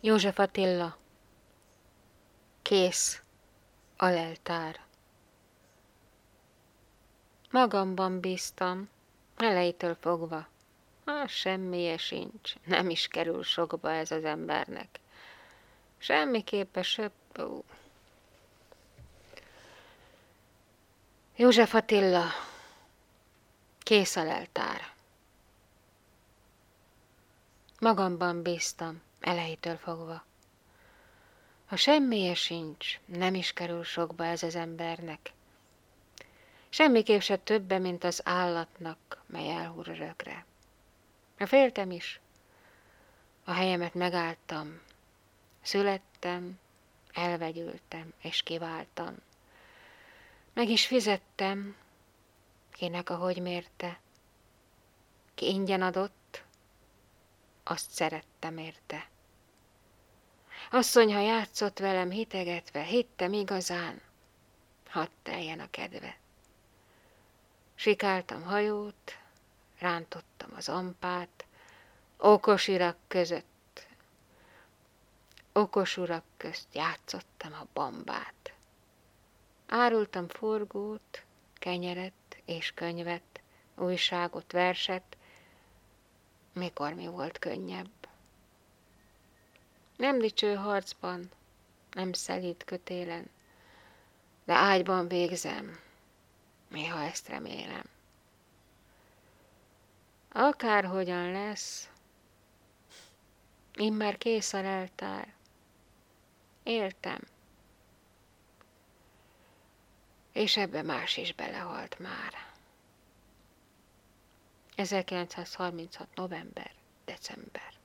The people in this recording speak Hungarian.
József Attila, kész a leltár. Magamban bíztam, elejétől fogva. Ha semmije sincs, nem is kerül sokba ez az embernek. Semmiképpen söpp... József Attila, kész a leltár. Magamban bíztam, elejétől fogva. Ha semmije sincs, nem is kerül sokba ez az embernek. Semmiképp se többe, mint az állatnak, mely elhúr örökre. Féltem is, a helyemet megálltam, születtem, elvegyültem és kiváltam. Meg is fizettem, kinek ahogy mérte. Ki ingyen adott, azt szerettem érte. Asszony, ha játszott velem hitegetve, hittem igazán, hadd teljen a kedve. Sikáltam hajót, rántottam az ampát, okos irak között, okos urak közt játszottam a bambát. Árultam forgót, kenyeret és könyvet, újságot, verset, mikor mi volt könnyebb. Nem dicső harcban, nem szelít kötélen, de ágyban végzem, néha ezt remélem. Akárhogyan lesz, immár kész a leltár, éltem, és ebbe más is belehalt már. 1936. november, december.